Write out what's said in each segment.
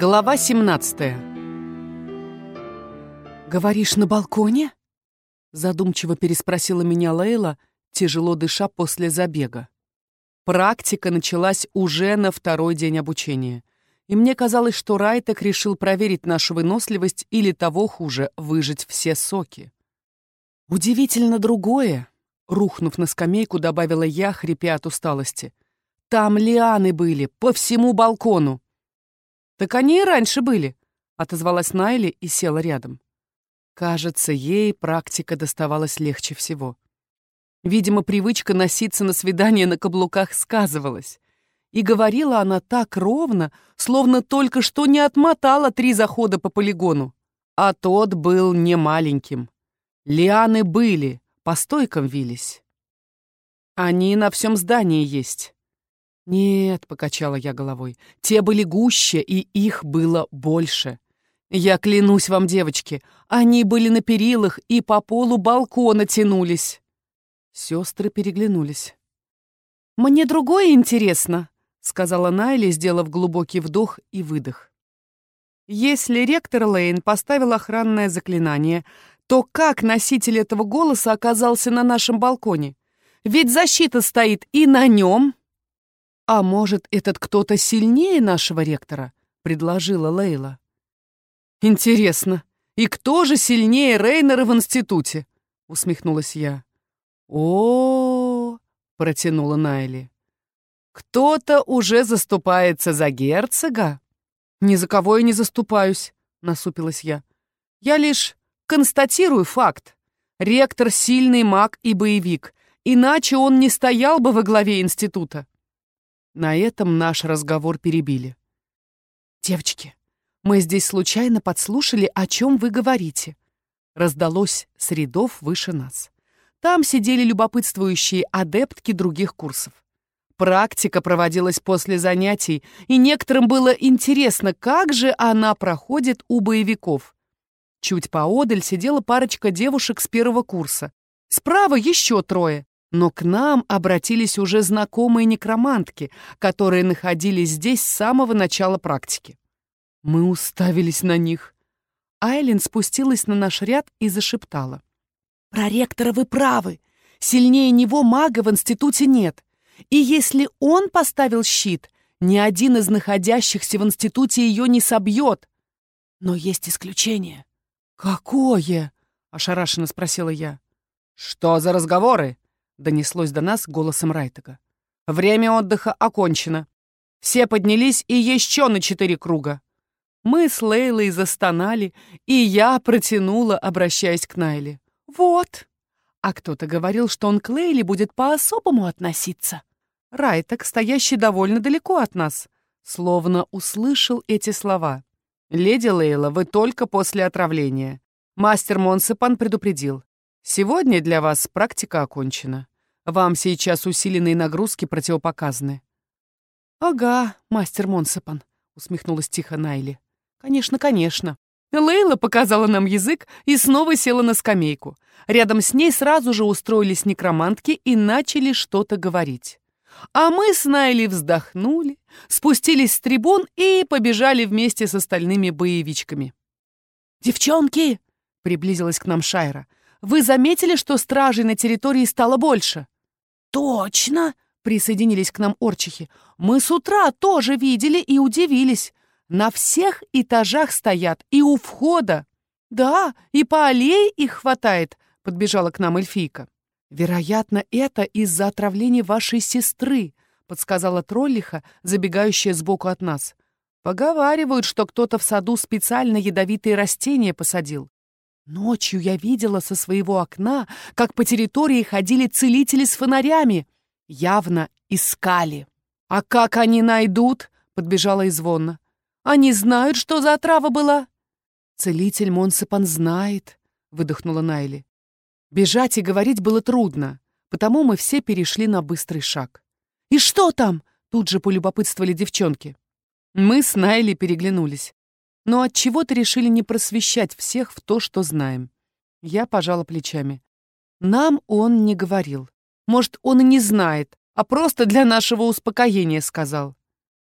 Глава 17 «Говоришь, на балконе?» Задумчиво переспросила меня Лейла, тяжело дыша после забега. Практика началась уже на второй день обучения. И мне казалось, что Райтек решил проверить нашу выносливость или того хуже, выжать все соки. Удивительно другое, рухнув на скамейку, добавила я, хрипя от усталости. Там лианы были, по всему балкону. «Так они и раньше были», — отозвалась Найли и села рядом. Кажется, ей практика доставалась легче всего. Видимо, привычка носиться на свидание на каблуках сказывалась. И говорила она так ровно, словно только что не отмотала три захода по полигону. А тот был не маленьким. Лианы были, по стойкам вились. Они на всем здании есть. «Нет», — покачала я головой, — «те были гуще, и их было больше. Я клянусь вам, девочки, они были на перилах и по полу балкона тянулись». Сестры переглянулись. «Мне другое интересно», — сказала Найли, сделав глубокий вдох и выдох. «Если ректор Лейн поставил охранное заклинание, то как носитель этого голоса оказался на нашем балконе? Ведь защита стоит и на нем, «А может, этот кто-то сильнее нашего ректора?» — предложила Лейла. «Интересно, и кто же сильнее Рейнера в институте?» — усмехнулась я. о, -о, -о протянула Найли. «Кто-то уже заступается за герцога?» «Ни за кого я не заступаюсь», — насупилась я. «Я лишь констатирую факт. Ректор — сильный маг и боевик, иначе он не стоял бы во главе института. На этом наш разговор перебили. «Девочки, мы здесь случайно подслушали, о чем вы говорите». Раздалось с рядов выше нас. Там сидели любопытствующие адептки других курсов. Практика проводилась после занятий, и некоторым было интересно, как же она проходит у боевиков. Чуть поодаль сидела парочка девушек с первого курса. Справа еще трое. Но к нам обратились уже знакомые некромантки, которые находились здесь с самого начала практики. Мы уставились на них. Айлин спустилась на наш ряд и зашептала. «Проректора вы правы. Сильнее него мага в институте нет. И если он поставил щит, ни один из находящихся в институте ее не собьет. Но есть исключение». «Какое?» — ошарашенно спросила я. «Что за разговоры?» Донеслось до нас голосом Райтага. «Время отдыха окончено. Все поднялись и еще на четыре круга». Мы с Лейлой застонали, и я протянула, обращаясь к Найле. «Вот». А кто-то говорил, что он к Лейле будет по-особому относиться. Райтак, стоящий довольно далеко от нас, словно услышал эти слова. «Леди Лейла, вы только после отравления. Мастер Монсепан предупредил. Сегодня для вас практика окончена. Вам сейчас усиленные нагрузки противопоказаны». «Ага, мастер Монсепан», — усмехнулась тихо Найли. «Конечно, конечно». Лейла показала нам язык и снова села на скамейку. Рядом с ней сразу же устроились некромантки и начали что-то говорить. А мы с Найли вздохнули, спустились с трибун и побежали вместе с остальными боевичками. «Девчонки!» — приблизилась к нам Шайра. «Вы заметили, что стражей на территории стало больше?» «Точно!» — присоединились к нам орчихи. «Мы с утра тоже видели и удивились. На всех этажах стоят и у входа. Да, и по аллее их хватает», — подбежала к нам эльфийка. «Вероятно, это из-за отравления вашей сестры», — подсказала троллиха, забегающая сбоку от нас. «Поговаривают, что кто-то в саду специально ядовитые растения посадил. Ночью я видела со своего окна, как по территории ходили целители с фонарями. Явно искали. «А как они найдут?» — подбежала Извонна. «Они знают, что за отрава была?» «Целитель Монсепан знает», — выдохнула Найли. Бежать и говорить было трудно, потому мы все перешли на быстрый шаг. «И что там?» — тут же полюбопытствовали девчонки. Мы с Найли переглянулись но от чего то решили не просвещать всех в то, что знаем. Я пожала плечами. Нам он не говорил. Может, он и не знает, а просто для нашего успокоения сказал.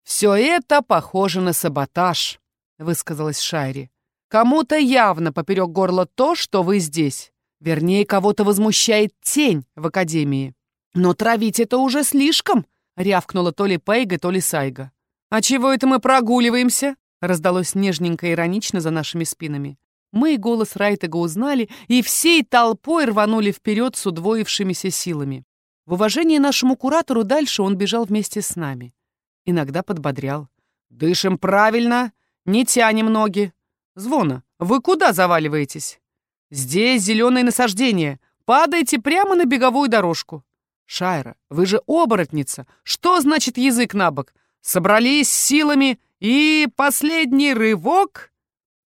«Все это похоже на саботаж», — высказалась Шайри. «Кому-то явно поперек горла то, что вы здесь. Вернее, кого-то возмущает тень в Академии. Но травить это уже слишком!» — рявкнула то ли Пейга, то ли Сайга. «А чего это мы прогуливаемся?» — раздалось нежненько иронично за нашими спинами. Мы голос Райтега узнали и всей толпой рванули вперед с удвоившимися силами. В уважении нашему куратору дальше он бежал вместе с нами. Иногда подбодрял. «Дышим правильно, не тянем ноги. Звона, вы куда заваливаетесь? Здесь зеленое насаждение. Падайте прямо на беговую дорожку. Шайра, вы же оборотница. Что значит язык на бок? Собрались силами и последний рывок...»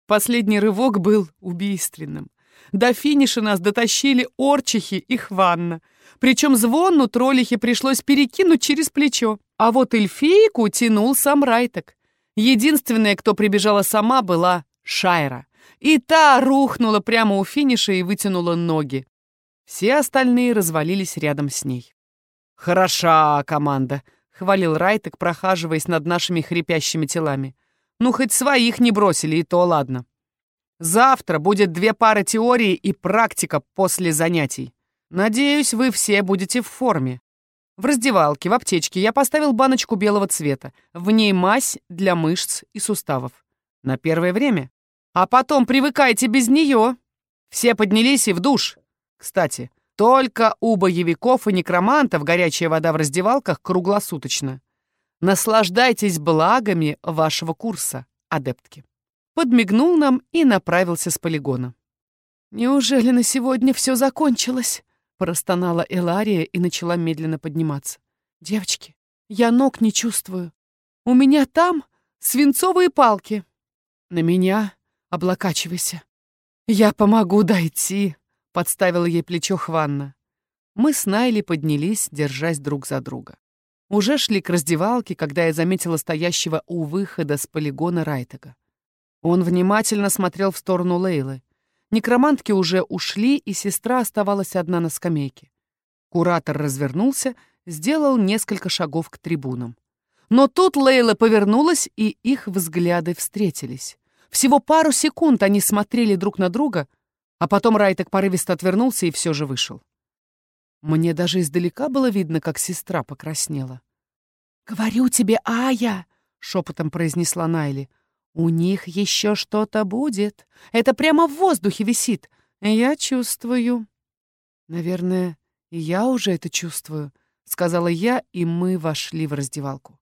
Последний рывок был убийственным. До финиша нас дотащили орчихи и хванна. Причем звонну троллихе пришлось перекинуть через плечо. А вот эльфийку тянул сам Райтек. Единственная, кто прибежала сама, была Шайра. И та рухнула прямо у финиша и вытянула ноги. Все остальные развалились рядом с ней. «Хороша команда», — хвалил Райтек, прохаживаясь над нашими хрипящими телами. Ну, хоть своих не бросили, и то ладно. Завтра будет две пары теории и практика после занятий. Надеюсь, вы все будете в форме. В раздевалке, в аптечке я поставил баночку белого цвета. В ней мазь для мышц и суставов. На первое время. А потом привыкайте без нее. Все поднялись и в душ. Кстати, только у боевиков и некромантов горячая вода в раздевалках круглосуточно. Наслаждайтесь благами вашего курса, адептки. Подмигнул нам и направился с полигона. Неужели на сегодня все закончилось? Простонала Элария и начала медленно подниматься. Девочки, я ног не чувствую. У меня там свинцовые палки. На меня облокачивайся. Я помогу дойти, подставила ей плечо Хванна. Мы с Найли поднялись, держась друг за друга. Уже шли к раздевалке, когда я заметила стоящего у выхода с полигона Райтега. Он внимательно смотрел в сторону Лейлы. Некромантки уже ушли, и сестра оставалась одна на скамейке. Куратор развернулся, сделал несколько шагов к трибунам. Но тут Лейла повернулась, и их взгляды встретились. Всего пару секунд они смотрели друг на друга, а потом Райтек порывисто отвернулся и все же вышел. Мне даже издалека было видно, как сестра покраснела. «Говорю тебе, Ая!» — шепотом произнесла Найли. «У них еще что-то будет. Это прямо в воздухе висит. Я чувствую». «Наверное, я уже это чувствую», — сказала я, и мы вошли в раздевалку.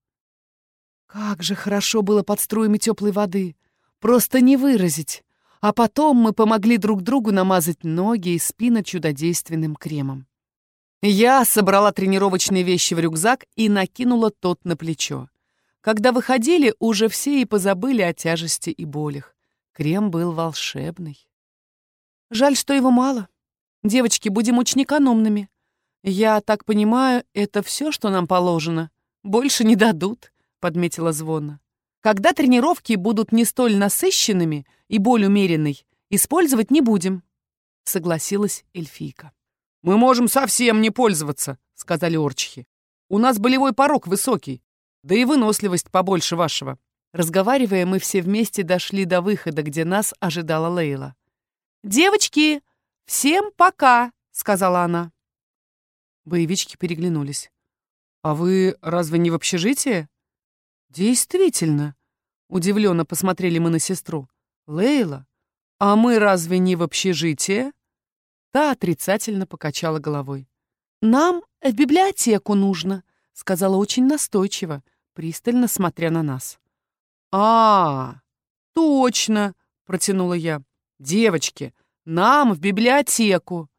Как же хорошо было под струями теплой воды. Просто не выразить. А потом мы помогли друг другу намазать ноги и спину чудодейственным кремом. Я собрала тренировочные вещи в рюкзак и накинула тот на плечо. Когда выходили, уже все и позабыли о тяжести и болях. Крем был волшебный. Жаль, что его мало. Девочки, будем очень экономными. Я так понимаю, это все, что нам положено. Больше не дадут, подметила Звона. Когда тренировки будут не столь насыщенными и боль умеренной, использовать не будем, согласилась эльфийка. «Мы можем совсем не пользоваться», — сказали орчихи. «У нас болевой порог высокий, да и выносливость побольше вашего». Разговаривая, мы все вместе дошли до выхода, где нас ожидала Лейла. «Девочки, всем пока!» — сказала она. Боевички переглянулись. «А вы разве не в общежитии?» «Действительно!» — удивленно посмотрели мы на сестру. «Лейла, а мы разве не в общежитии?» Та отрицательно покачала головой. «Нам в библиотеку нужно», — сказала очень настойчиво, пристально смотря на нас. «А, точно!» — протянула я. «Девочки, нам в библиотеку!»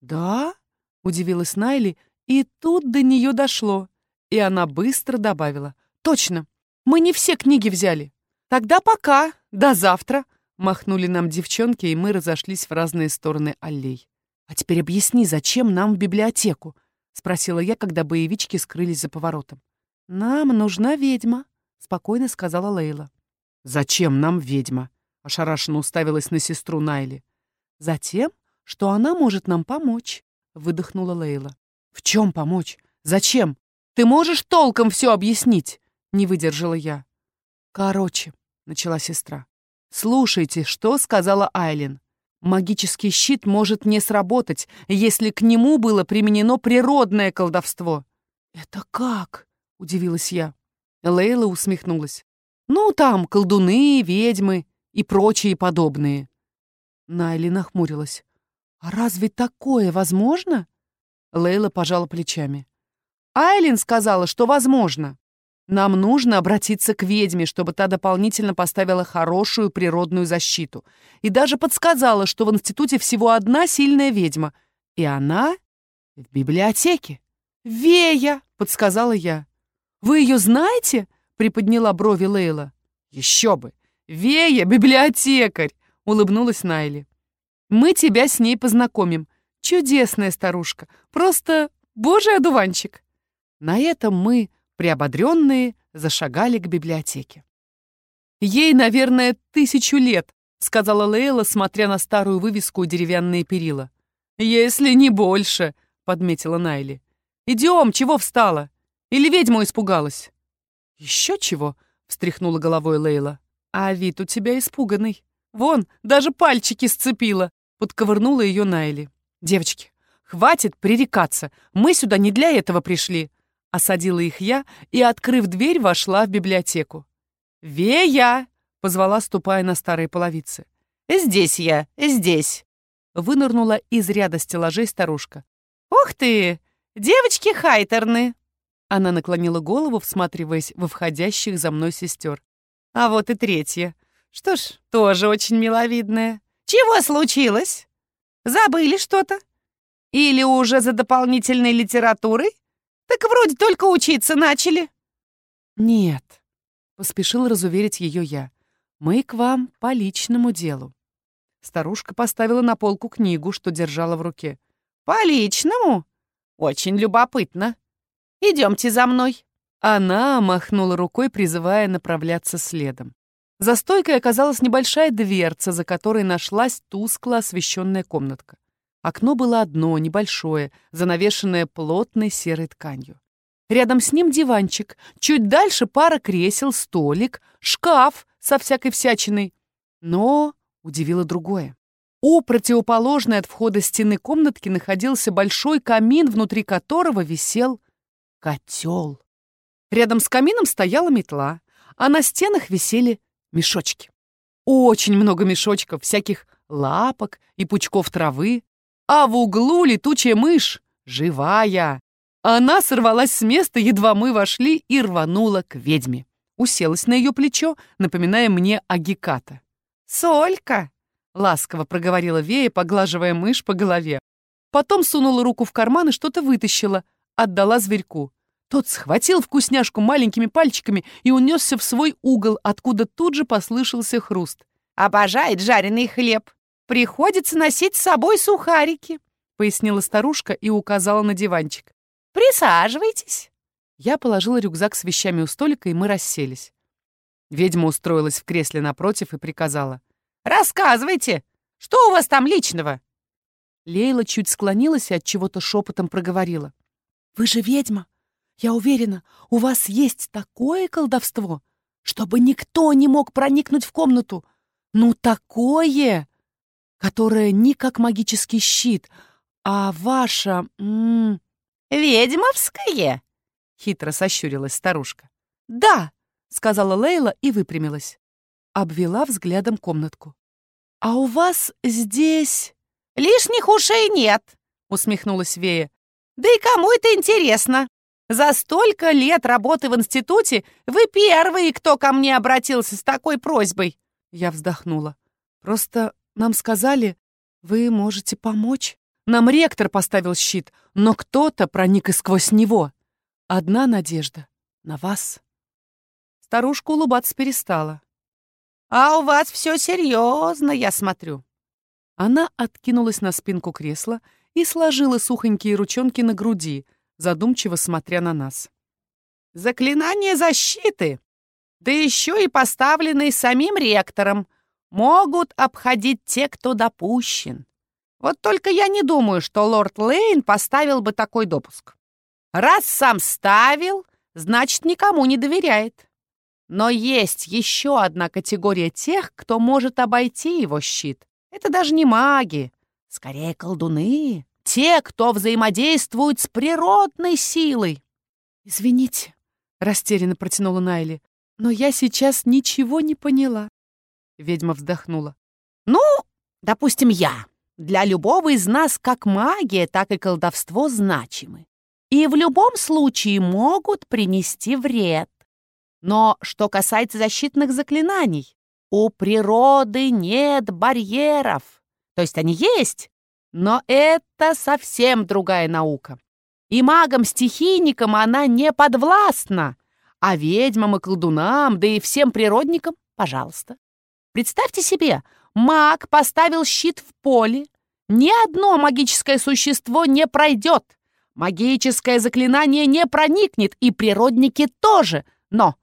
«Да?» — удивилась Найли, и тут до нее дошло. И она быстро добавила. «Точно, мы не все книги взяли. Тогда пока, до завтра!» Махнули нам девчонки, и мы разошлись в разные стороны аллей. «А теперь объясни, зачем нам в библиотеку?» — спросила я, когда боевички скрылись за поворотом. «Нам нужна ведьма», — спокойно сказала Лейла. «Зачем нам ведьма?» — ошарашенно уставилась на сестру Найли. «Затем, что она может нам помочь», — выдохнула Лейла. «В чем помочь? Зачем? Ты можешь толком все объяснить?» — не выдержала я. «Короче», — начала сестра. Слушайте, что сказала Айлин. Магический щит может не сработать, если к нему было применено природное колдовство. «Это как?» — удивилась я. Лейла усмехнулась. «Ну, там колдуны, ведьмы и прочие подобные». Найли нахмурилась. «А разве такое возможно?» Лейла пожала плечами. «Айлин сказала, что возможно. Нам нужно обратиться к ведьме, чтобы та дополнительно поставила хорошую природную защиту. И даже подсказала, что в институте всего одна сильная ведьма. И она в библиотеке. «Вея!» — подсказала я. «Вы ее знаете?» — приподняла брови Лейла. «Еще бы! Вея — библиотекарь!» — улыбнулась Найли. «Мы тебя с ней познакомим. Чудесная старушка. Просто божий одуванчик». На этом мы приободренные, зашагали к библиотеке. «Ей, наверное, тысячу лет», — сказала Лейла, смотря на старую вывеску у деревянные перила. «Если не больше», — подметила Найли. «Идем, чего встала? Или ведьму испугалась?» «Еще чего?» — встряхнула головой Лейла. «А вид у тебя испуганный. Вон, даже пальчики сцепила», — подковырнула ее Найли. «Девочки, хватит пререкаться. Мы сюда не для этого пришли. Осадила их я и, открыв дверь, вошла в библиотеку. «Вея!» — позвала, ступая на старые половицы. «Здесь я, здесь!» — вынырнула из ряда стеллажей старушка. «Ух ты! Девочки хайтерны!» Она наклонила голову, всматриваясь во входящих за мной сестер. «А вот и третья. Что ж, тоже очень миловидная. Чего случилось? Забыли что-то? Или уже за дополнительной литературой так вроде только учиться начали». «Нет», — поспешил разуверить ее я. «Мы к вам по личному делу». Старушка поставила на полку книгу, что держала в руке. «По личному? Очень любопытно. Идемте за мной». Она махнула рукой, призывая направляться следом. За стойкой оказалась небольшая дверца, за которой нашлась тускло освещенная комнатка. Окно было одно, небольшое, занавешенное плотной серой тканью. Рядом с ним диванчик, чуть дальше пара кресел, столик, шкаф со всякой всячиной. Но удивило другое. У противоположной от входа стены комнатки находился большой камин, внутри которого висел котел. Рядом с камином стояла метла, а на стенах висели мешочки. Очень много мешочков, всяких лапок и пучков травы, а в углу летучая мышь, живая. Она сорвалась с места, едва мы вошли, и рванула к ведьме. Уселась на ее плечо, напоминая мне о Геката. «Солька!» — ласково проговорила Вея, поглаживая мышь по голове. Потом сунула руку в карман и что-то вытащила, отдала зверьку. Тот схватил вкусняшку маленькими пальчиками и унесся в свой угол, откуда тут же послышался хруст. «Обожает жареный хлеб!» Приходится носить с собой сухарики», — пояснила старушка и указала на диванчик. «Присаживайтесь». Я положила рюкзак с вещами у столика, и мы расселись. Ведьма устроилась в кресле напротив и приказала. «Рассказывайте, что у вас там личного?» Лейла чуть склонилась и от чего-то шепотом проговорила. «Вы же ведьма. Я уверена, у вас есть такое колдовство, чтобы никто не мог проникнуть в комнату. Ну, такое, которая не как магический щит, а ваша... М -м... «Ведьмовское?» — хитро сощурилась старушка. «Да!» — сказала Лейла и выпрямилась. Обвела взглядом комнатку. «А у вас здесь...» «Лишних ушей нет!» — усмехнулась Вея. «Да и кому это интересно? За столько лет работы в институте вы первые, кто ко мне обратился с такой просьбой!» Я вздохнула. «Просто нам сказали, вы можете помочь. Нам ректор поставил щит, но кто-то проник и сквозь него. Одна надежда — на вас. Старушка улыбаться перестала. «А у вас все серьезно, я смотрю». Она откинулась на спинку кресла и сложила сухонькие ручонки на груди, задумчиво смотря на нас. «Заклинание защиты! Да еще и поставленное самим ректором могут обходить те, кто допущен. Вот только я не думаю, что лорд Лейн поставил бы такой допуск. Раз сам ставил, значит, никому не доверяет. Но есть еще одна категория тех, кто может обойти его щит. Это даже не маги, скорее колдуны. Те, кто взаимодействует с природной силой. «Извините», — растерянно протянула Найли, «но я сейчас ничего не поняла». Ведьма вздохнула. «Ну, допустим, я. Для любого из нас как магия, так и колдовство значимы. И в любом случае могут принести вред. Но что касается защитных заклинаний, у природы нет барьеров. То есть они есть, но это совсем другая наука. И магам-стихийникам она не подвластна, а ведьмам и колдунам, да и всем природникам, пожалуйста. Представьте себе, маг поставил щит в поле, ни одно магическое существо не пройдет, магическое заклинание не проникнет, и природники тоже, но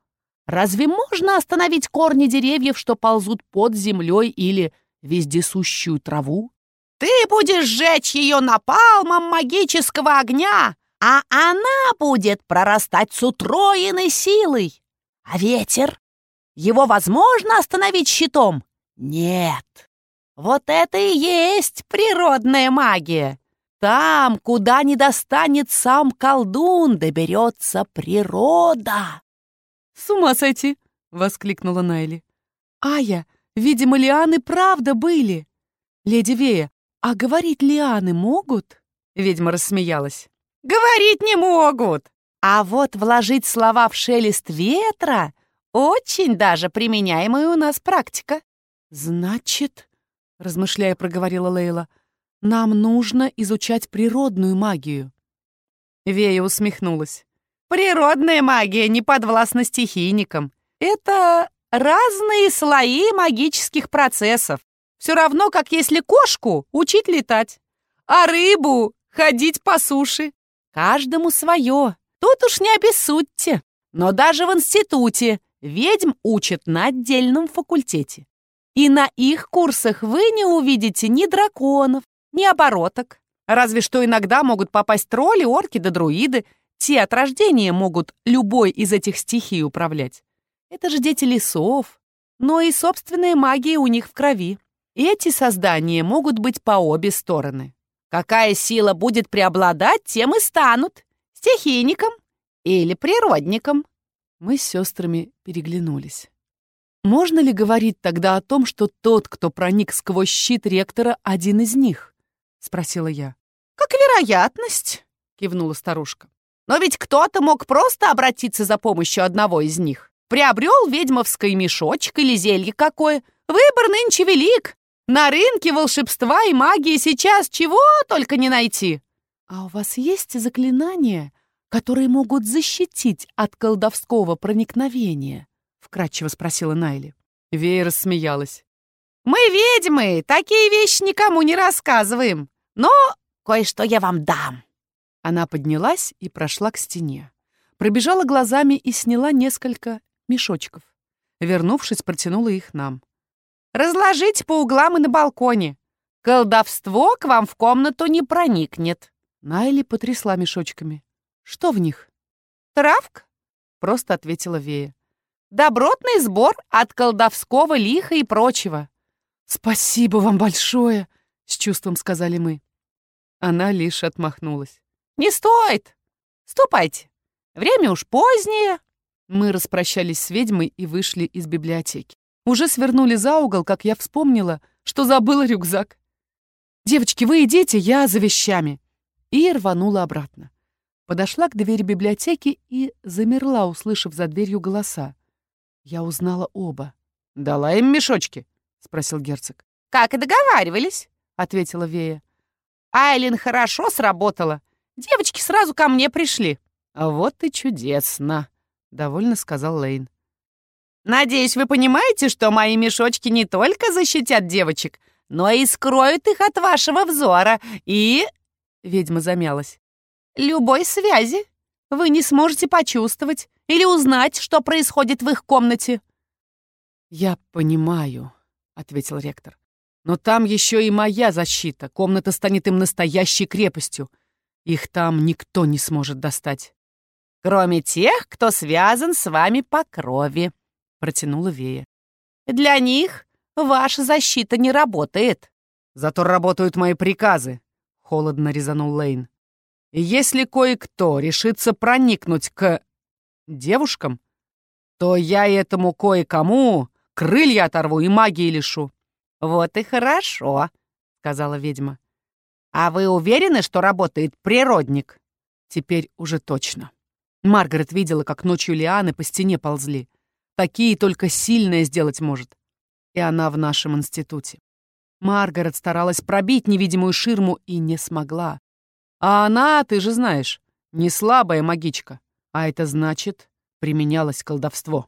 Разве можно остановить корни деревьев, что ползут под землей или вездесущую траву? Ты будешь сжечь ее напалмом магического огня, а она будет прорастать с утроенной силой. А ветер? Его возможно остановить щитом? Нет. Вот это и есть природная магия. Там, куда не достанет сам колдун, доберется природа. «С ума сойти!» — воскликнула Найли. «Ая, видимо, лианы правда были. Леди Вея, а говорить лианы могут?» Ведьма рассмеялась. «Говорить не могут! А вот вложить слова в шелест ветра — очень даже применяемая у нас практика». «Значит, — размышляя, проговорила Лейла, — нам нужно изучать природную магию». Вея усмехнулась. Природная магия не подвластна стихийникам. Это разные слои магических процессов. Все равно, как если кошку учить летать, а рыбу ходить по суше. Каждому свое. Тут уж не обессудьте. Но даже в институте ведьм учат на отдельном факультете. И на их курсах вы не увидите ни драконов, ни обороток. Разве что иногда могут попасть тролли, орки да друиды, те от рождения могут любой из этих стихий управлять. Это же дети лесов. Но и собственная магия у них в крови. Эти создания могут быть по обе стороны. Какая сила будет преобладать, тем и станут. Стихийником или природником. Мы с сестрами переглянулись. Можно ли говорить тогда о том, что тот, кто проник сквозь щит ректора, один из них? Спросила я. Как вероятность, кивнула старушка. Но ведь кто-то мог просто обратиться за помощью одного из них. Приобрел ведьмовский мешочек или зелье какое. Выбор нынче велик. На рынке волшебства и магии сейчас чего только не найти. А у вас есть заклинания, которые могут защитить от колдовского проникновения? Вкратчиво спросила Найли. Вея рассмеялась. Мы ведьмы, такие вещи никому не рассказываем. Но кое-что я вам дам. Она поднялась и прошла к стене. Пробежала глазами и сняла несколько мешочков. Вернувшись, протянула их нам. «Разложите по углам и на балконе. Колдовство к вам в комнату не проникнет». Найли потрясла мешочками. «Что в них?» «Травка», — просто ответила Вея. «Добротный сбор от колдовского лиха и прочего». «Спасибо вам большое», — с чувством сказали мы. Она лишь отмахнулась. «Не стоит! Ступайте! Время уж позднее!» Мы распрощались с ведьмой и вышли из библиотеки. Уже свернули за угол, как я вспомнила, что забыла рюкзак. «Девочки, вы идите, я за вещами!» И рванула обратно. Подошла к двери библиотеки и замерла, услышав за дверью голоса. Я узнала оба. «Дала им мешочки?» — спросил герцог. «Как и договаривались», — ответила Вея. «Айлин хорошо сработала. Девочки сразу ко мне пришли». «А вот и чудесно», — довольно сказал Лейн. «Надеюсь, вы понимаете, что мои мешочки не только защитят девочек, но и скроют их от вашего взора и...» Ведьма замялась. «Любой связи. Вы не сможете почувствовать или узнать, что происходит в их комнате». «Я понимаю», — ответил ректор. «Но там еще и моя защита. Комната станет им настоящей крепостью. Их там никто не сможет достать. Кроме тех, кто связан с вами по крови, протянула Вея. «Для них ваша защита не работает». «Зато работают мои приказы», — холодно резанул Лейн. «И если кое-кто решится проникнуть к девушкам, то я этому кое-кому крылья оторву и магии лишу». «Вот и хорошо», — сказала ведьма. «А вы уверены, что работает природник?» «Теперь уже точно». Маргарет видела, как ночью лианы по стене ползли. Такие только сильное сделать может. И она в нашем институте. Маргарет старалась пробить невидимую ширму и не смогла. А она, ты же знаешь, не слабая магичка. А это значит, применялось колдовство.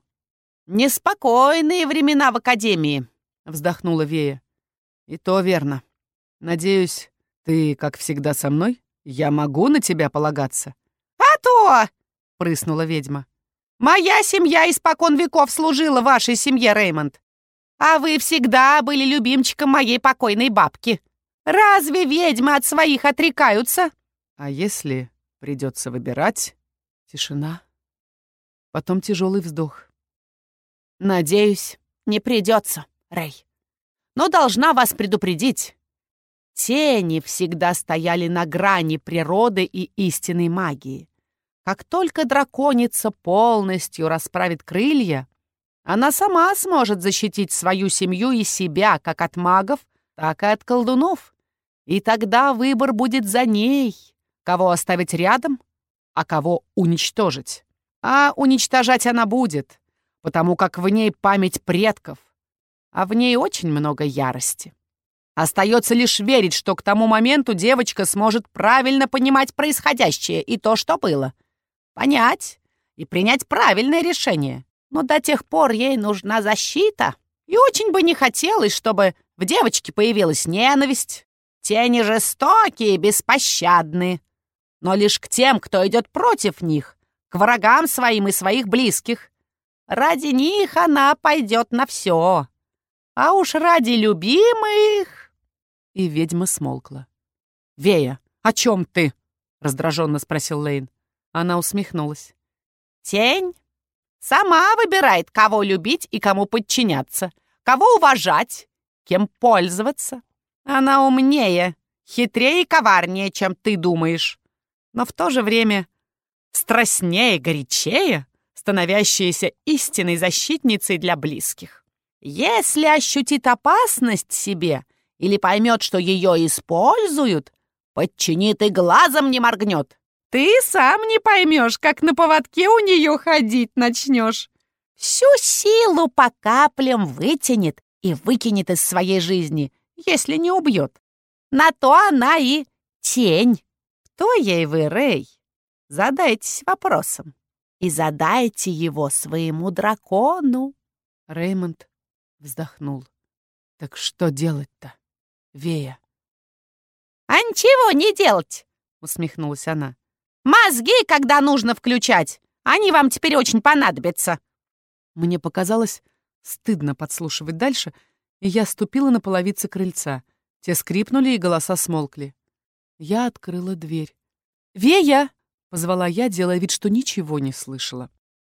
«Неспокойные времена в Академии», — вздохнула Вея. «И то верно. Надеюсь, ты, как всегда, со мной? Я могу на тебя полагаться?» «А то!» — прыснула ведьма. «Моя семья испокон веков служила вашей семье, Реймонд. А вы всегда были любимчиком моей покойной бабки. Разве ведьмы от своих отрекаются?» «А если придется выбирать?» Тишина. Потом тяжелый вздох. «Надеюсь, не придется, Рэй. Но должна вас предупредить. Тени всегда стояли на грани природы и истинной магии. Как только драконица полностью расправит крылья, она сама сможет защитить свою семью и себя как от магов, так и от колдунов. И тогда выбор будет за ней, кого оставить рядом, а кого уничтожить. А уничтожать она будет, потому как в ней память предков, а в ней очень много ярости. Остается лишь верить, что к тому моменту девочка сможет правильно понимать происходящее и то, что было — понять и принять правильное решение. Но до тех пор ей нужна защита. И очень бы не хотелось, чтобы в девочке появилась ненависть. Тени жестокие и беспощадны. Но лишь к тем, кто идет против них, к врагам своим и своих близких. Ради них она пойдет на все. А уж ради любимых... И ведьма смолкла. «Вея, о чем ты?» — раздраженно спросил Лейн. Она усмехнулась. «Тень сама выбирает, кого любить и кому подчиняться, кого уважать, кем пользоваться. Она умнее, хитрее и коварнее, чем ты думаешь, но в то же время страстнее, горячее, становящаяся истинной защитницей для близких. Если ощутит опасность себе или поймет, что ее используют, подчинит и глазом не моргнет. Ты сам не поймешь, как на поводке у нее ходить начнешь. Всю силу по каплям вытянет и выкинет из своей жизни, если не убьет. На то она и тень. Кто ей вы, Рэй? Задайтесь вопросом. И задайте его своему дракону. Реймонд вздохнул. Так что делать-то, Вея? А ничего не делать, усмехнулась она. Мозги, когда нужно включать. Они вам теперь очень понадобятся. Мне показалось стыдно подслушивать дальше, и я ступила на половицы крыльца. Те скрипнули, и голоса смолкли. Я открыла дверь. «Вея!» — позвала я, делая вид, что ничего не слышала.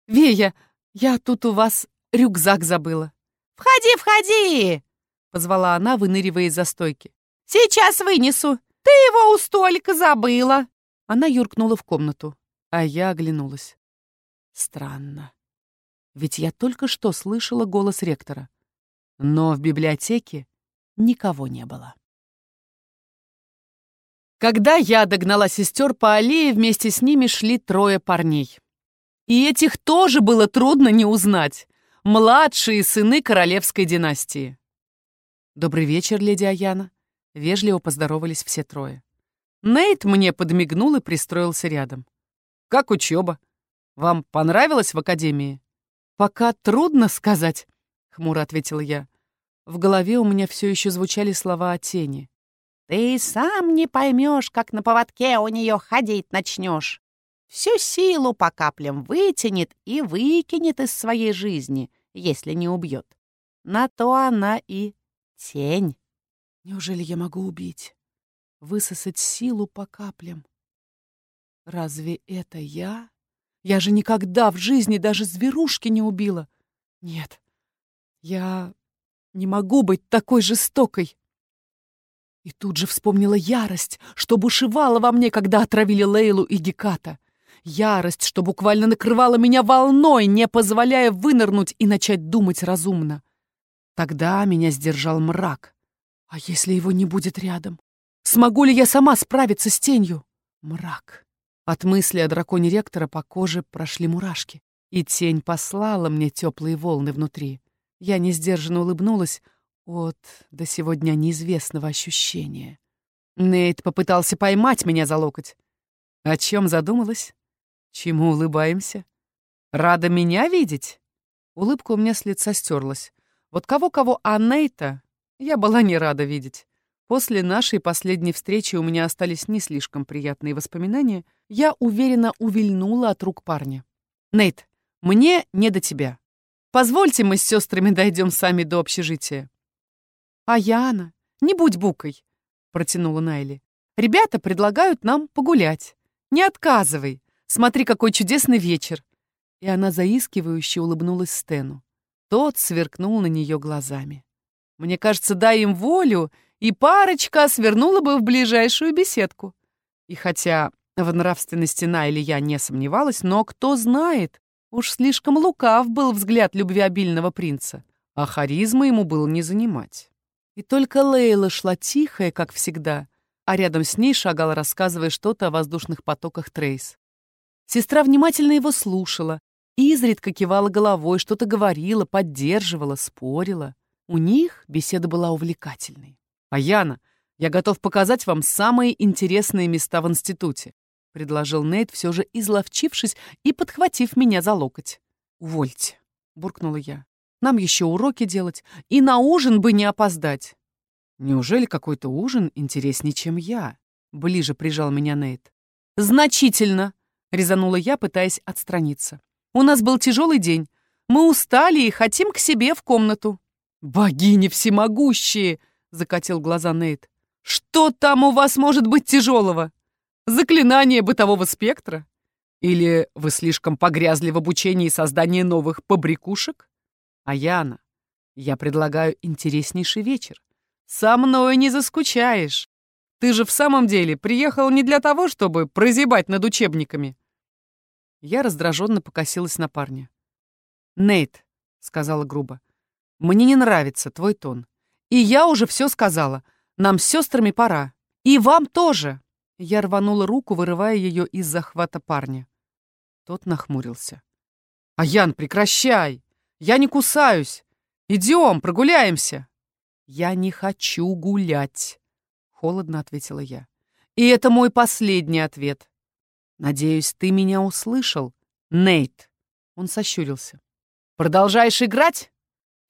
«Вея, я тут у вас рюкзак забыла». «Входи, входи!» — позвала она, выныривая из застойки. «Сейчас вынесу. Ты его у столика забыла». Она юркнула в комнату, а я оглянулась. Странно. Ведь я только что слышала голос ректора. Но в библиотеке никого не было. Когда я догнала сестер по аллее, вместе с ними шли трое парней. И этих тоже было трудно не узнать. Младшие сыны королевской династии. «Добрый вечер, леди Аяна», — вежливо поздоровались все трое. Нейт мне подмигнул и пристроился рядом. «Как учеба? Вам понравилось в академии?» «Пока трудно сказать», — хмуро ответила я. В голове у меня все еще звучали слова о тени. «Ты сам не поймешь, как на поводке у нее ходить начнешь. Всю силу по каплям вытянет и выкинет из своей жизни, если не убьет. На то она и тень». «Неужели я могу убить?» высосать силу по каплям. Разве это я? Я же никогда в жизни даже зверушки не убила. Нет, я не могу быть такой жестокой. И тут же вспомнила ярость, что бушевала во мне, когда отравили Лейлу и Геката. Ярость, что буквально накрывала меня волной, не позволяя вынырнуть и начать думать разумно. Тогда меня сдержал мрак. А если его не будет рядом? Смогу ли я сама справиться с тенью? Мрак. От мысли о драконе ректора по коже прошли мурашки, и тень послала мне теплые волны внутри. Я несдержанно улыбнулась, от до сегодня неизвестного ощущения. Нейт попытался поймать меня за локоть. О чем задумалась? Чему улыбаемся? Рада меня видеть? Улыбка у меня с лица стерлась. Вот кого-кого, а Нейта я была не рада видеть. После нашей последней встречи у меня остались не слишком приятные воспоминания. Я уверенно увильнула от рук парня. «Нейт, мне не до тебя. Позвольте мы с сестрами дойдем сами до общежития». «А Яна, не будь букой», — протянула Найли. «Ребята предлагают нам погулять. Не отказывай. Смотри, какой чудесный вечер». И она заискивающе улыбнулась Стэну. Тот сверкнул на нее глазами. Мне кажется, дай им волю, и парочка свернула бы в ближайшую беседку. И хотя в нравственности Найли я не сомневалась, но кто знает, уж слишком лукав был взгляд любвеобильного принца, а харизма ему было не занимать. И только Лейла шла тихая, как всегда, а рядом с ней шагала, рассказывая что-то о воздушных потоках Трейс. Сестра внимательно его слушала, изредка кивала головой, что-то говорила, поддерживала, спорила. У них беседа была увлекательной. «А Яна, я готов показать вам самые интересные места в институте», предложил Нейт, все же изловчившись и подхватив меня за локоть. «Увольте», — буркнула я. Нам еще уроки делать, и на ужин бы не опоздать. Неужели какой-то ужин интереснее, чем я? Ближе прижал меня Нейт. Значительно, резанула я, пытаясь отстраниться. У нас был тяжелый день. Мы устали и хотим к себе в комнату. Богини всемогущие, закатил глаза Нейт. Что там у вас может быть тяжелого? Заклинание бытового спектра? Или вы слишком погрязли в обучении создания новых побрякушек? Аяна, я предлагаю интереснейший вечер. Со мной не заскучаешь. Ты же в самом деле приехал не для того, чтобы прозябать над учебниками. Я раздраженно покосилась на парня. «Нейт», — сказала грубо, — «мне не нравится твой тон. И я уже все сказала. Нам с сестрами пора. И вам тоже». Я рванула руку, вырывая ее из захвата парня. Тот нахмурился. «Аян, прекращай!» Я не кусаюсь. Идем, прогуляемся. Я не хочу гулять, холодно ответила я. И это мой последний ответ. Надеюсь, ты меня услышал, Нейт. Он сощурился. Продолжаешь играть?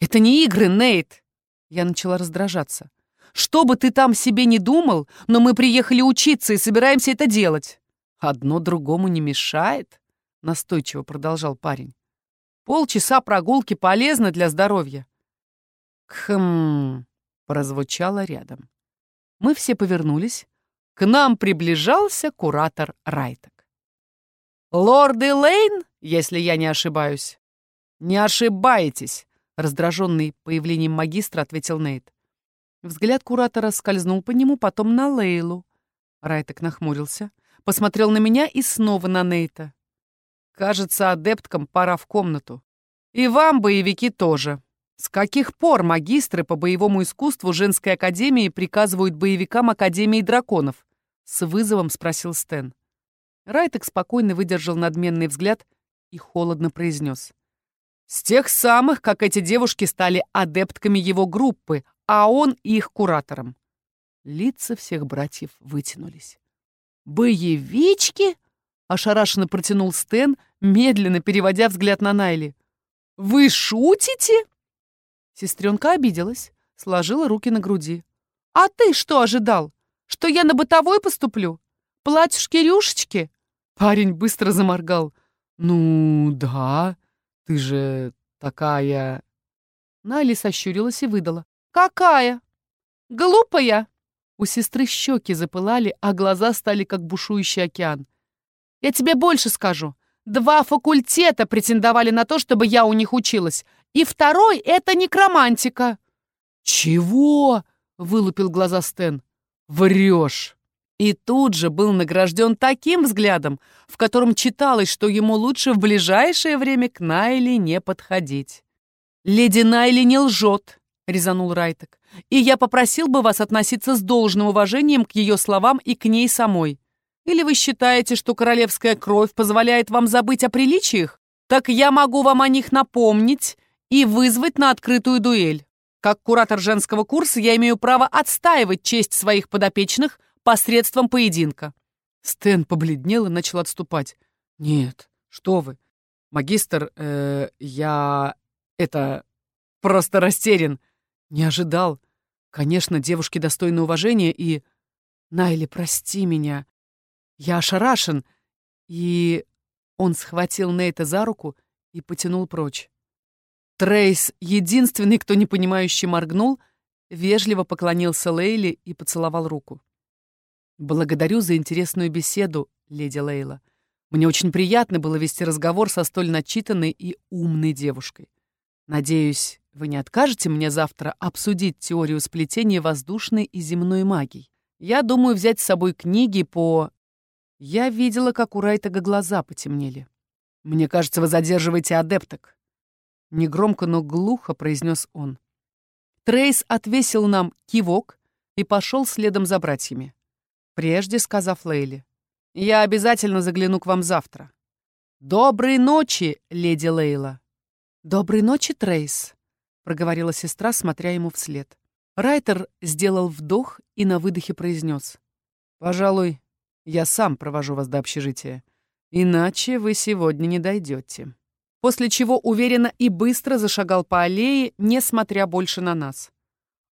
Это не игры, Нейт. Я начала раздражаться. Что бы ты там себе не думал, но мы приехали учиться и собираемся это делать. Одно другому не мешает, настойчиво продолжал парень. Полчаса прогулки полезны для здоровья. Хм, прозвучало рядом. Мы все повернулись. К нам приближался куратор Райток. «Лорды Лейн, если я не ошибаюсь?» «Не ошибаетесь», — раздраженный появлением магистра ответил Нейт. Взгляд куратора скользнул по нему, потом на Лейлу. Райтек нахмурился, посмотрел на меня и снова на Нейта. Кажется, адепткам пора в комнату. И вам, боевики, тоже. С каких пор магистры по боевому искусству женской академии приказывают боевикам Академии драконов? С вызовом спросил Стэн. Райтек спокойно выдержал надменный взгляд и холодно произнес. С тех самых, как эти девушки стали адептками его группы, а он их куратором. Лица всех братьев вытянулись. «Боевички?» — ошарашенно протянул Стэн, медленно переводя взгляд на Найли. «Вы шутите?» Сестренка обиделась, сложила руки на груди. «А ты что ожидал? Что я на бытовой поступлю? Платьюшки-рюшечки?» Парень быстро заморгал. «Ну, да, ты же такая...» Найли сощурилась и выдала. «Какая? Глупая!» У сестры щеки запылали, а глаза стали как бушующий океан. «Я тебе больше скажу. Два факультета претендовали на то, чтобы я у них училась. И второй — это некромантика». «Чего?» — вылупил глаза Стэн. «Врешь!» И тут же был награжден таким взглядом, в котором читалось, что ему лучше в ближайшее время к Найли не подходить. «Леди Найли не лжет», — резанул Райтек. «И я попросил бы вас относиться с должным уважением к ее словам и к ней самой. Или вы считаете, что королевская кровь позволяет вам забыть о приличиях? Так я могу вам о них напомнить и вызвать на открытую дуэль. Как куратор женского курса я имею право отстаивать честь своих подопечных — посредством поединка. Стэн побледнел и начал отступать. «Нет, что вы. Магистр, э, я... это... просто растерян. Не ожидал. Конечно, девушки достойны уважения и... Найли, прости меня. Я ошарашен. И... Он схватил Нейта за руку и потянул прочь. Трейс, единственный, кто непонимающе моргнул, вежливо поклонился Лейли и поцеловал руку. «Благодарю за интересную беседу, леди Лейла. Мне очень приятно было вести разговор со столь начитанной и умной девушкой. Надеюсь, вы не откажете мне завтра обсудить теорию сплетения воздушной и земной магий. Я думаю взять с собой книги по... Я видела, как у Райтага глаза потемнели. Мне кажется, вы задерживаете адепток. Негромко, но глухо произнес он. Трейс отвесил нам кивок и пошел следом за братьями прежде сказав Лейли. «Я обязательно загляну к вам завтра». «Доброй ночи, леди Лейла!» «Доброй ночи, Трейс», — проговорила сестра, смотря ему вслед. Райтер сделал вдох и на выдохе произнес. «Пожалуй, я сам провожу вас до общежития. Иначе вы сегодня не дойдете». После чего уверенно и быстро зашагал по аллее, не смотря больше на нас.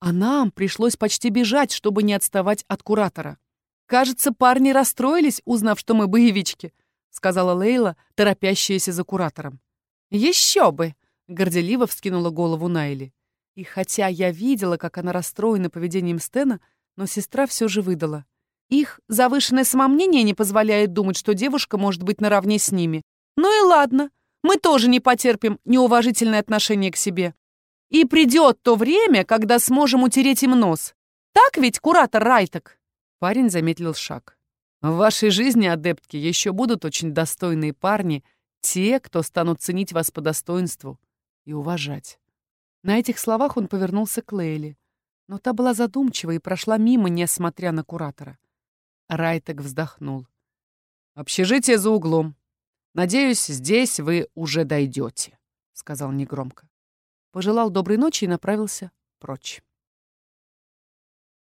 А нам пришлось почти бежать, чтобы не отставать от куратора. «Кажется, парни расстроились, узнав, что мы боевички», — сказала Лейла, торопящаяся за куратором. «Еще бы!» — горделиво вскинула голову Найли. И хотя я видела, как она расстроена поведением Стена, но сестра все же выдала. Их завышенное самомнение не позволяет думать, что девушка может быть наравне с ними. Ну и ладно, мы тоже не потерпим неуважительное отношение к себе. И придет то время, когда сможем утереть им нос. Так ведь, куратор Райтек? Парень замедлил шаг. В вашей жизни, адептки, еще будут очень достойные парни, те, кто станут ценить вас по достоинству и уважать. На этих словах он повернулся к Лейли, но та была задумчива и прошла мимо, несмотря на куратора. Райтек вздохнул. «Общежитие за углом. Надеюсь, здесь вы уже дойдете», — сказал негромко. Пожелал доброй ночи и направился прочь.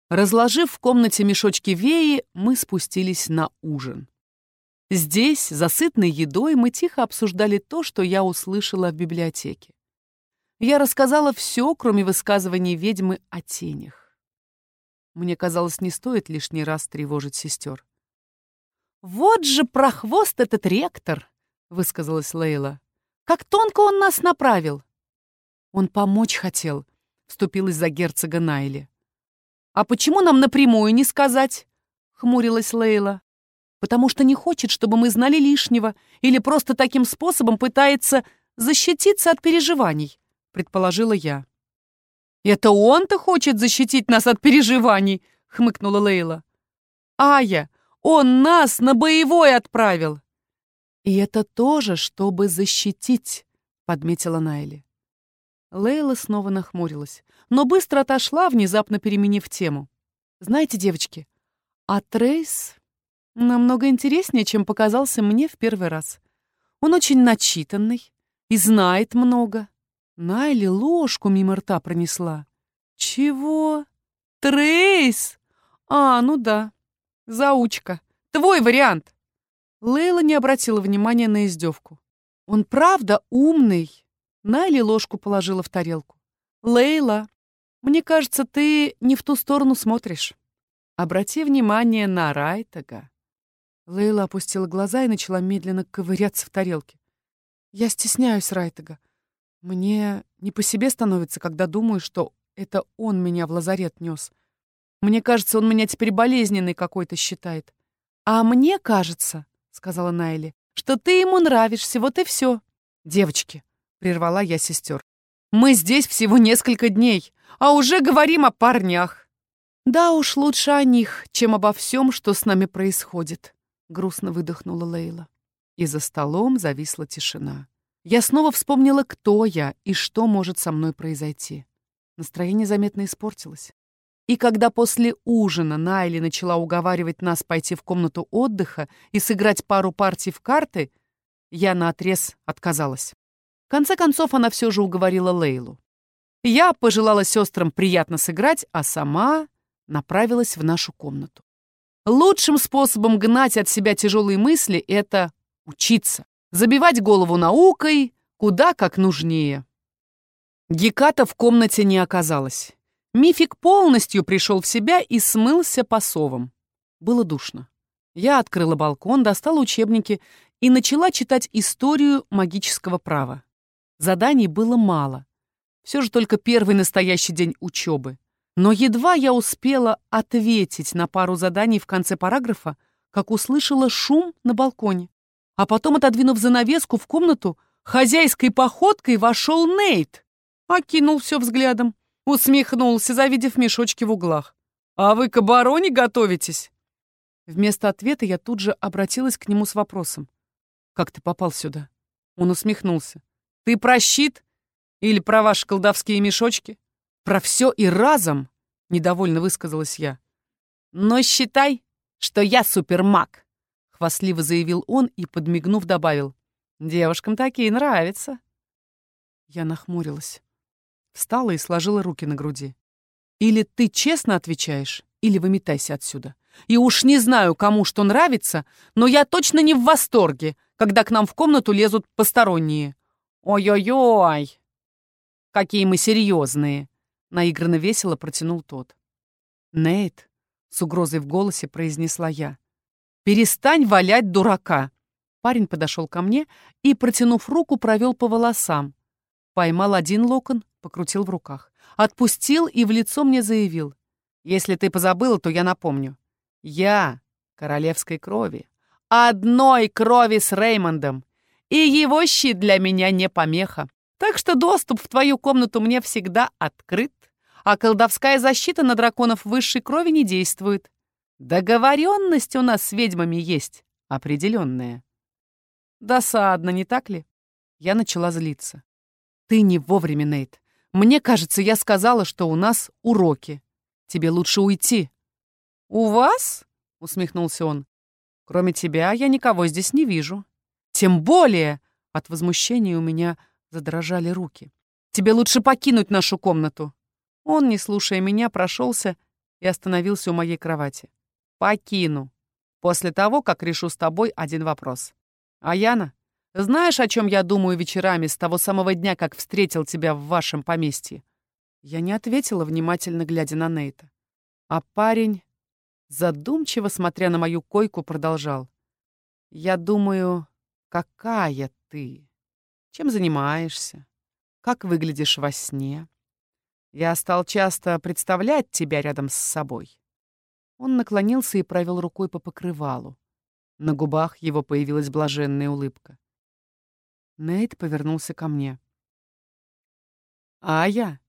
Разложив в комнате мешочки веи, мы спустились на ужин. Здесь, за сытной едой, мы тихо обсуждали то, что я услышала в библиотеке. Я рассказала все, кроме высказываний ведьмы о тенях. Мне казалось, не стоит лишний раз тревожить сестер. «Вот же прохвост этот ректор!» — высказалась Лейла. «Как тонко он нас направил!» «Он помочь хотел», — вступилась за герцога Найли. «А почему нам напрямую не сказать?» — хмурилась Лейла. «Потому что не хочет, чтобы мы знали лишнего, или просто таким способом пытается защититься от переживаний», — предположила я. «Это он-то хочет защитить нас от переживаний», — хмыкнула Лейла. «Ая, он нас на боевой отправил!» «И это тоже, чтобы защитить», — подметила Найли. Лейла снова нахмурилась, но быстро отошла, внезапно переменив тему. «Знаете, девочки, а Трейс намного интереснее, чем показался мне в первый раз. Он очень начитанный и знает много. Найли ложку мимо рта пронесла. Чего? Трейс? А, ну да, заучка. Твой вариант. Лейла не обратила внимания на издевку. Он правда умный, Найли ложку положила в тарелку. «Лейла, мне кажется, ты не в ту сторону смотришь. Обрати внимание на Райтага». Лейла опустила глаза и начала медленно ковыряться в тарелке. «Я стесняюсь Райтага. Мне не по себе становится, когда думаю, что это он меня в лазарет нес. Мне кажется, он меня теперь болезненный какой-то считает. А мне кажется, — сказала Найли, — что ты ему нравишься, вот и все. Девочки, Прервала я сестер. Мы здесь всего несколько дней, а уже говорим о парнях. Да уж лучше о них, чем обо всем, что с нами происходит, грустно выдохнула Лейла. И за столом зависла тишина. Я снова вспомнила, кто я и что может со мной произойти. Настроение заметно испортилось. И когда после ужина Найли начала уговаривать нас пойти в комнату отдыха и сыграть пару партий в карты, я наотрез отказалась. В конце концов, она все же уговорила Лейлу. Я пожелала сестрам приятно сыграть, а сама направилась в нашу комнату. Лучшим способом гнать от себя тяжелые мысли — это учиться, забивать голову наукой, куда как нужнее. Геката в комнате не оказалось. Мифик полностью пришел в себя и смылся по совам. Было душно. Я открыла балкон, достала учебники и начала читать историю магического права. Заданий было мало. Все же только первый настоящий день учебы. Но едва я успела ответить на пару заданий в конце параграфа, как услышала шум на балконе. А потом, отодвинув занавеску в комнату, хозяйской походкой вошел Нейт. Окинул все взглядом. Усмехнулся, завидев мешочки в углах. «А вы к обороне готовитесь?» Вместо ответа я тут же обратилась к нему с вопросом. «Как ты попал сюда?» Он усмехнулся. «Ты про щит? Или про ваши колдовские мешочки?» «Про все и разом!» — недовольно высказалась я. «Но считай, что я супермаг!» — хвастливо заявил он и, подмигнув, добавил. «Девушкам такие нравятся!» Я нахмурилась. Встала и сложила руки на груди. Или ты честно отвечаешь, или выметайся отсюда. И уж не знаю, кому что нравится, но я точно не в восторге, когда к нам в комнату лезут посторонние. Ой-ой-ой! Какие мы серьезные! Наигранно весело протянул тот. Нейт, с угрозой в голосе произнесла я. Перестань валять дурака! Парень подошел ко мне и, протянув руку, провел по волосам. Поймал один локон, покрутил в руках. Отпустил и в лицо мне заявил. «Если ты позабыла, то я напомню. Я королевской крови. Одной крови с Реймондом. И его щит для меня не помеха. Так что доступ в твою комнату мне всегда открыт. А колдовская защита на драконов высшей крови не действует. Договоренность у нас с ведьмами есть, определенная. Досадно, не так ли? Я начала злиться. Ты не вовремя, Нейт. Мне кажется, я сказала, что у нас уроки. Тебе лучше уйти». «У вас?» — усмехнулся он. «Кроме тебя я никого здесь не вижу. Тем более...» — от возмущения у меня задрожали руки. «Тебе лучше покинуть нашу комнату». Он, не слушая меня, прошелся и остановился у моей кровати. «Покину. После того, как решу с тобой один вопрос. А Яна, знаешь, о чем я думаю вечерами с того самого дня, как встретил тебя в вашем поместье?» Я не ответила, внимательно глядя на Нейта. А парень, задумчиво смотря на мою койку, продолжал. «Я думаю, какая ты? Чем занимаешься? Как выглядишь во сне? Я стал часто представлять тебя рядом с собой». Он наклонился и провел рукой по покрывалу. На губах его появилась блаженная улыбка. Нейт повернулся ко мне. «А я?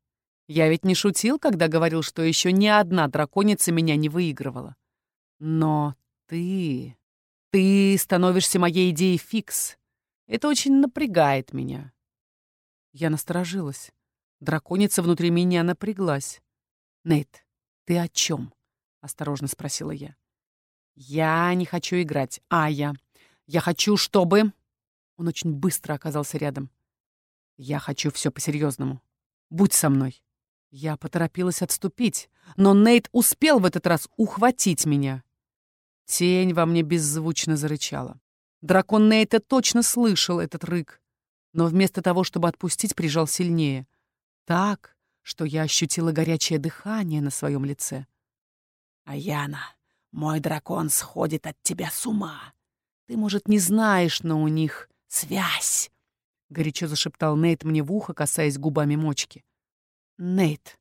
Я ведь не шутил, когда говорил, что еще ни одна драконица меня не выигрывала. Но ты... Ты становишься моей идеей фикс. Это очень напрягает меня». Я насторожилась. Драконица внутри меня напряглась. «Нейт, ты о чем? Осторожно спросила я. «Я не хочу играть, а я. Я хочу, чтобы...» Он очень быстро оказался рядом. «Я хочу все по-серьезному. Будь со мной». Я поторопилась отступить, но Нейт успел в этот раз ухватить меня. Тень во мне беззвучно зарычала. Дракон Нейта точно слышал этот рык, но вместо того, чтобы отпустить, прижал сильнее. Так, что я ощутила горячее дыхание на своем лице. «Аяна, мой дракон сходит от тебя с ума. Ты, может, не знаешь, но у них «Связь!» — горячо зашептал Нейт мне в ухо, касаясь губами мочки. «Нейт!»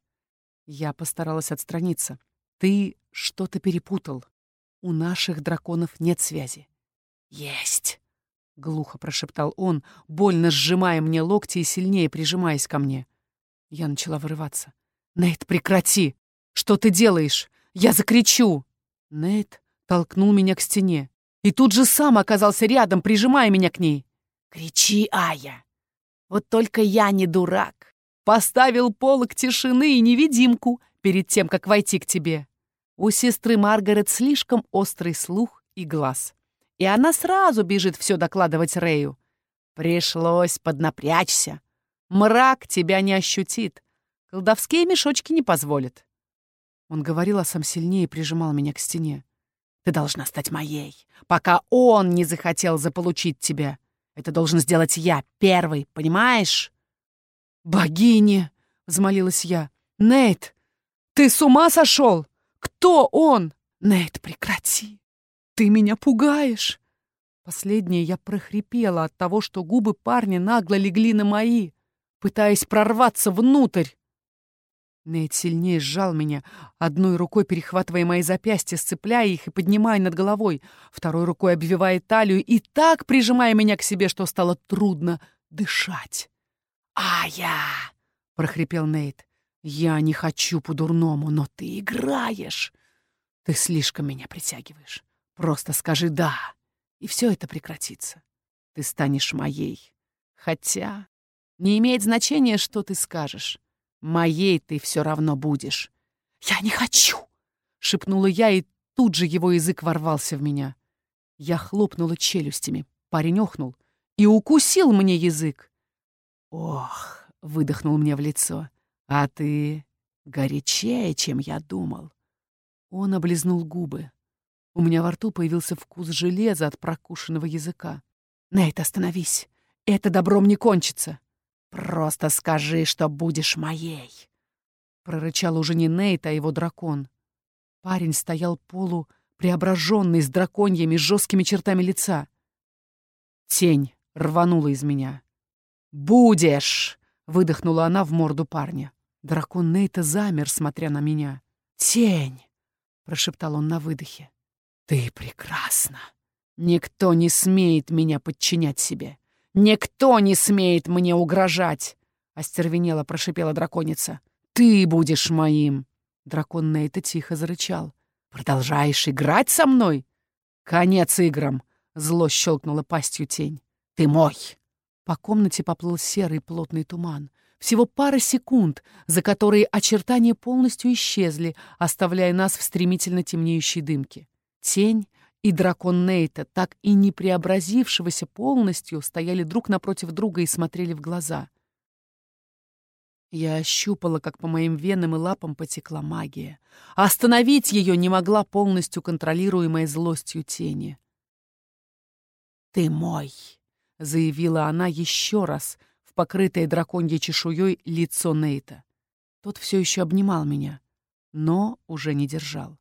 Я постаралась отстраниться. «Ты что-то перепутал. У наших драконов нет связи». «Есть!» — глухо прошептал он, больно сжимая мне локти и сильнее прижимаясь ко мне. Я начала вырываться. «Нейт, прекрати! Что ты делаешь? Я закричу!» Нейт толкнул меня к стене и тут же сам оказался рядом, прижимая меня к ней. «Кричи, Ая! Вот только я не дурак!» Поставил полок тишины и невидимку перед тем, как войти к тебе. У сестры Маргарет слишком острый слух и глаз. И она сразу бежит все докладывать Рэю. Пришлось поднапрячься. Мрак тебя не ощутит. Колдовские мешочки не позволят. Он говорил, а сам сильнее прижимал меня к стене. Ты должна стать моей, пока он не захотел заполучить тебя. Это должен сделать я, первый, понимаешь? «Богиня!» — взмолилась я. «Нейт, ты с ума сошел? Кто он?» «Нейт, прекрати! Ты меня пугаешь!» Последнее я прохрипела от того, что губы парня нагло легли на мои, пытаясь прорваться внутрь. Нейт сильнее сжал меня, одной рукой перехватывая мои запястья, сцепляя их и поднимая над головой, второй рукой обвивая талию и так прижимая меня к себе, что стало трудно дышать. «А-я!» — прохрипел Нейт. «Я не хочу по-дурному, но ты играешь. Ты слишком меня притягиваешь. Просто скажи «да», и все это прекратится. Ты станешь моей. Хотя не имеет значения, что ты скажешь. Моей ты все равно будешь. «Я не хочу!» — шепнула я, и тут же его язык ворвался в меня. Я хлопнула челюстями, парень охнул и укусил мне язык. «Ох!» — выдохнул мне в лицо. «А ты горячее, чем я думал». Он облизнул губы. У меня во рту появился вкус железа от прокушенного языка. «Нейт, остановись! Это добром не кончится!» «Просто скажи, что будешь моей!» Прорычал уже не Нейт, а его дракон. Парень стоял полу, преображенный, с драконьями, жесткими чертами лица. Тень рванула из меня. «Будешь!» — выдохнула она в морду парня. Дракон Нейта замер, смотря на меня. «Тень!» — прошептал он на выдохе. «Ты прекрасна! Никто не смеет меня подчинять себе. «Никто не смеет мне угрожать!» — остервенело прошипела драконица. «Ты будешь моим!» Дракон на это тихо зарычал. «Продолжаешь играть со мной?» «Конец играм!» — зло щелкнула пастью тень. «Ты мой!» По комнате поплыл серый плотный туман. Всего пара секунд, за которые очертания полностью исчезли, оставляя нас в стремительно темнеющей дымке. Тень и дракон Нейта, так и не преобразившегося полностью, стояли друг напротив друга и смотрели в глаза. Я ощупала, как по моим венам и лапам потекла магия. А остановить ее не могла полностью контролируемая злостью тени. «Ты мой!» — заявила она еще раз в покрытое драконьей чешуей лицо Нейта. Тот все еще обнимал меня, но уже не держал.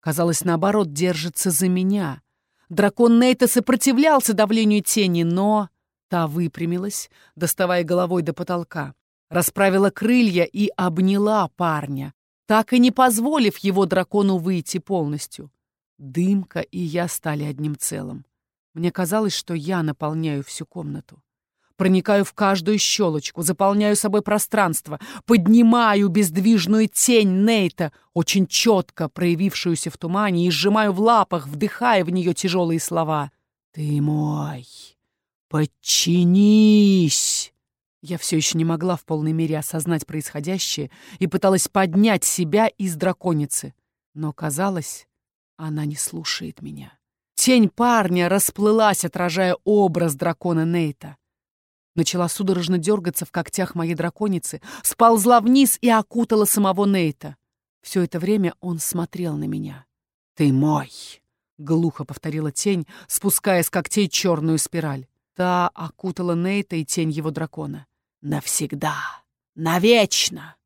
Казалось, наоборот, держится за меня. Дракон Нейта сопротивлялся давлению тени, но... Та выпрямилась, доставая головой до потолка, расправила крылья и обняла парня, так и не позволив его дракону выйти полностью. Дымка и я стали одним целым. Мне казалось, что я наполняю всю комнату. Проникаю в каждую щелочку, заполняю собой пространство, поднимаю бездвижную тень Нейта, очень четко проявившуюся в тумане, и сжимаю в лапах, вдыхая в нее тяжелые слова. «Ты мой! Подчинись!» Я все еще не могла в полной мере осознать происходящее и пыталась поднять себя из драконицы. Но, казалось, она не слушает меня. Тень парня расплылась, отражая образ дракона Нейта начала судорожно дергаться в когтях моей драконицы, сползла вниз и окутала самого Нейта. Все это время он смотрел на меня. «Ты мой!» — глухо повторила тень, спуская с когтей черную спираль. Та окутала Нейта и тень его дракона. «Навсегда! Навечно!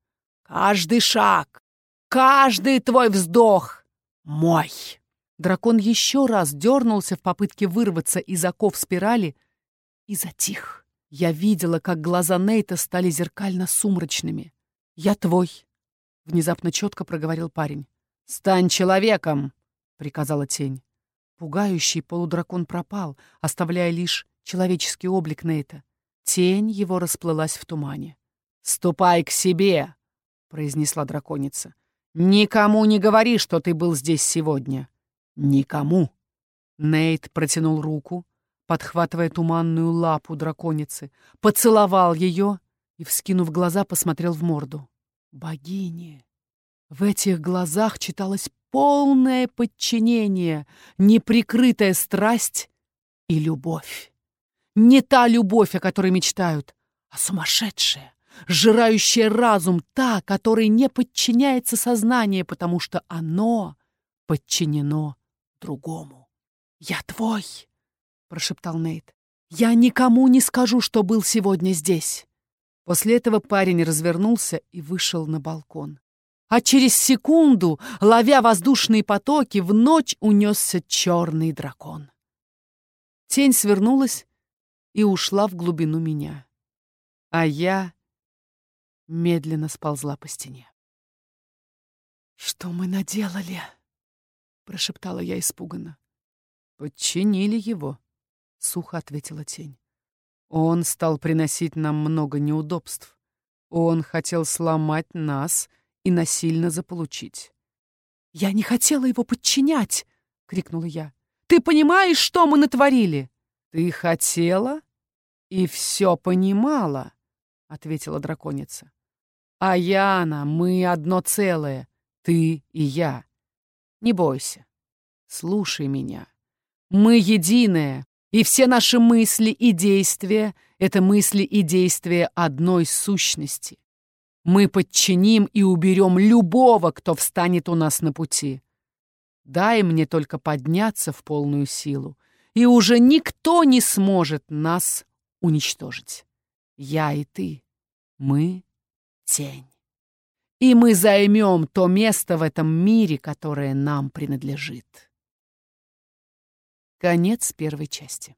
Каждый шаг, каждый твой вздох — мой!» Дракон еще раз дернулся в попытке вырваться из оков спирали и затих. Я видела, как глаза Нейта стали зеркально сумрачными. «Я твой», — внезапно четко проговорил парень. «Стань человеком!» — приказала тень. Пугающий полудракон пропал, оставляя лишь человеческий облик Нейта. Тень его расплылась в тумане. «Ступай к себе!» — произнесла драконица. «Никому не говори, что ты был здесь сегодня. Никому!» Нейт протянул руку, подхватывая туманную лапу драконицы, поцеловал ее и, вскинув глаза, посмотрел в морду. Богини! В этих глазах читалось полное подчинение, неприкрытая страсть и любовь. Не та любовь, о которой мечтают, а сумасшедшая, сжирающая разум, та, которой не подчиняется сознание, потому что оно подчинено другому. «Я твой!» — прошептал Нейт. «Я никому не скажу, что был сегодня здесь». После этого парень развернулся и вышел на балкон. А через секунду, ловя воздушные потоки, в ночь унесся черный дракон. Тень свернулась и ушла в глубину меня. А я медленно сползла по стене. «Что мы наделали?» — прошептала я испуганно. «Подчинили его», — сухо ответила тень. «Он стал приносить нам много неудобств. Он хотел сломать нас и насильно заполучить». «Я не хотела его подчинять!» — крикнула я. «Ты понимаешь, что мы натворили?» «Ты хотела и все понимала», — ответила драконица. «А Яна, мы одно целое, ты и я. Не бойся, слушай меня. Мы единое, и все наши мысли и действия — это мысли и действия одной сущности. Мы подчиним и уберем любого, кто встанет у нас на пути. Дай мне только подняться в полную силу, и уже никто не сможет нас уничтожить. Я и ты, мы — тень. И мы займем то место в этом мире, которое нам принадлежит. Конец первой части.